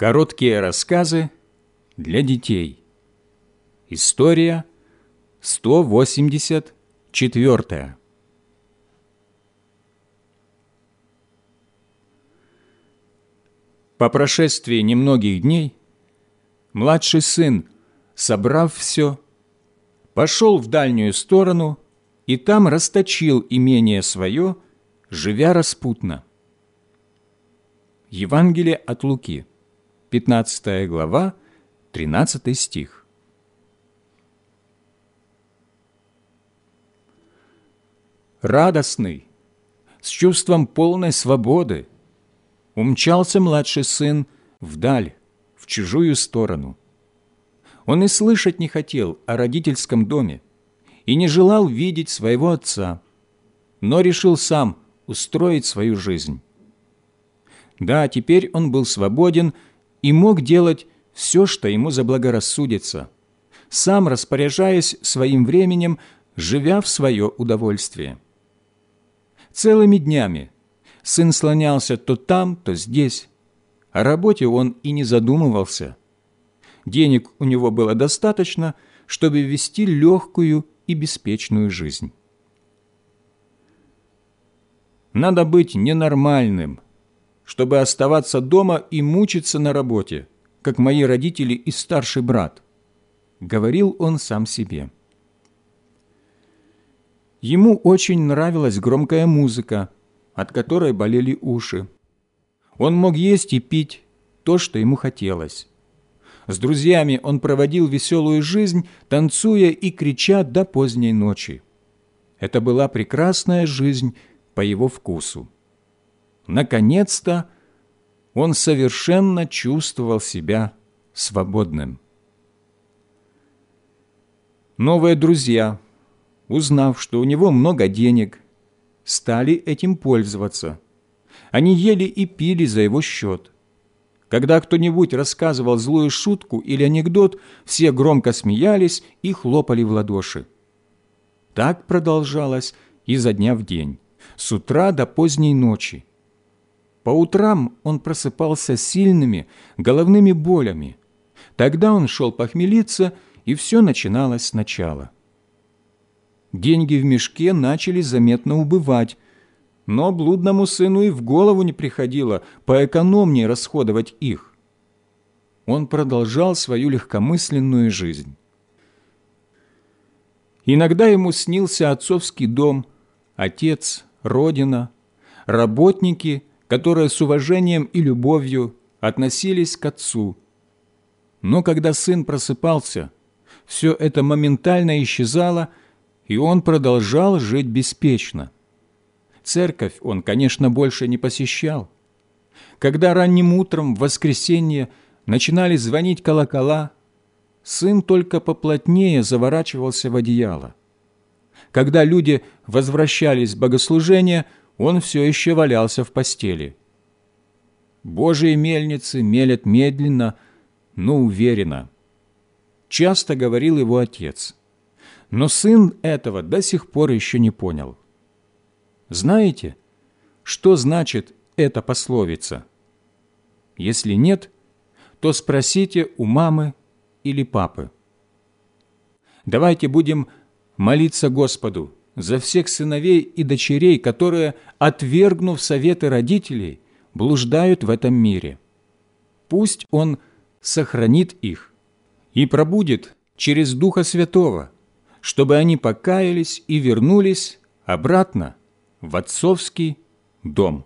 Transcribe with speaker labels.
Speaker 1: Короткие рассказы для детей. История 184. По прошествии немногих дней младший сын, собрав все, пошел в дальнюю сторону и там расточил имение свое, живя распутно. Евангелие от Луки, 15 глава, 13 стих. Радостный, с чувством полной свободы, умчался младший сын вдаль, в чужую сторону. Он и слышать не хотел о родительском доме и не желал видеть своего отца, но решил сам устроить свою жизнь. Да, теперь он был свободен и мог делать все, что ему заблагорассудится, сам распоряжаясь своим временем, живя в свое удовольствие. Целыми днями сын слонялся то там, то здесь. О работе он и не задумывался. Денег у него было достаточно, чтобы вести легкую и беспечную жизнь. Надо быть ненормальным – чтобы оставаться дома и мучиться на работе, как мои родители и старший брат», — говорил он сам себе. Ему очень нравилась громкая музыка, от которой болели уши. Он мог есть и пить то, что ему хотелось. С друзьями он проводил веселую жизнь, танцуя и крича до поздней ночи. Это была прекрасная жизнь по его вкусу. Наконец-то он совершенно чувствовал себя свободным. Новые друзья, узнав, что у него много денег, стали этим пользоваться. Они ели и пили за его счет. Когда кто-нибудь рассказывал злую шутку или анекдот, все громко смеялись и хлопали в ладоши. Так продолжалось изо дня в день, с утра до поздней ночи. По утрам он просыпался сильными головными болями. Тогда он шел похмелиться, и все начиналось сначала. Деньги в мешке начали заметно убывать, но блудному сыну и в голову не приходило поэкономнее расходовать их. Он продолжал свою легкомысленную жизнь. Иногда ему снился отцовский дом, отец, родина, работники – которые с уважением и любовью относились к отцу. Но когда сын просыпался, все это моментально исчезало, и он продолжал жить беспечно. Церковь он, конечно, больше не посещал. Когда ранним утром в воскресенье начинали звонить колокола, сын только поплотнее заворачивался в одеяло. Когда люди возвращались с богослужения – он все еще валялся в постели. Божьи мельницы мелят медленно, но уверенно. Часто говорил его отец. Но сын этого до сих пор еще не понял. Знаете, что значит эта пословица? Если нет, то спросите у мамы или папы. Давайте будем молиться Господу, за всех сыновей и дочерей, которые, отвергнув советы родителей, блуждают в этом мире. Пусть Он сохранит их и пробудет через Духа Святого, чтобы они покаялись и вернулись обратно в отцовский дом.